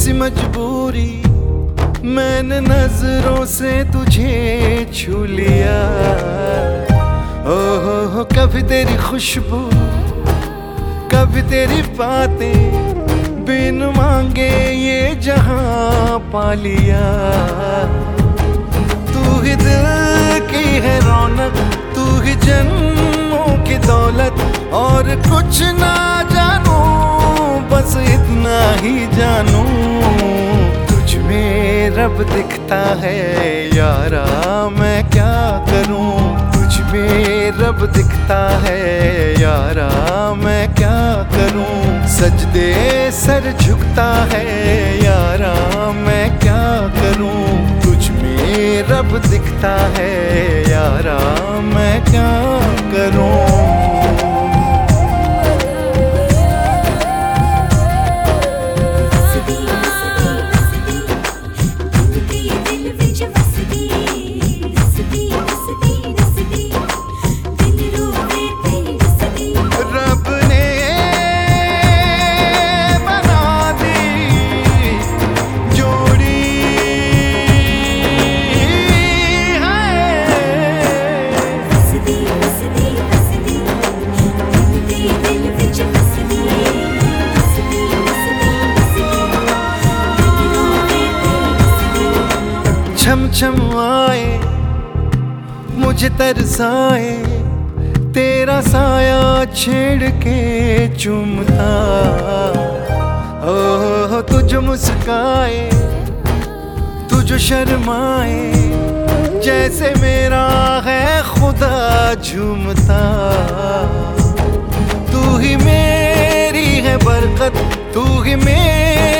कैसी मजबूरी, मैंने नज़रों से तुझे छू लिया। ओहो हो, कभी तेरी खुशबू, कभी तेरी बातें, बिन मांगे ये जहाँ पा लिया। तू ही दिल की है रौनक, तू ही जन्मों की दौलत, और कुछ ना रब दिखता है, यारा मैं क्या करूँ? कुछ में रब दिखता है, यारा मैं क्या करूँ? सजदे सर झुकता है, यारा मैं क्या करूँ? कुछ भी रब दिखता है, यारा मैं क्या छम छम आए मुझे तरसाए, तेरा साया छेड़ के चुमता। ओ तुझ मुस्काए, तुझ शर्माए, जैसे मेरा है खुदा झूमता। तू ही मेरी है बरकत, तू ही मेरी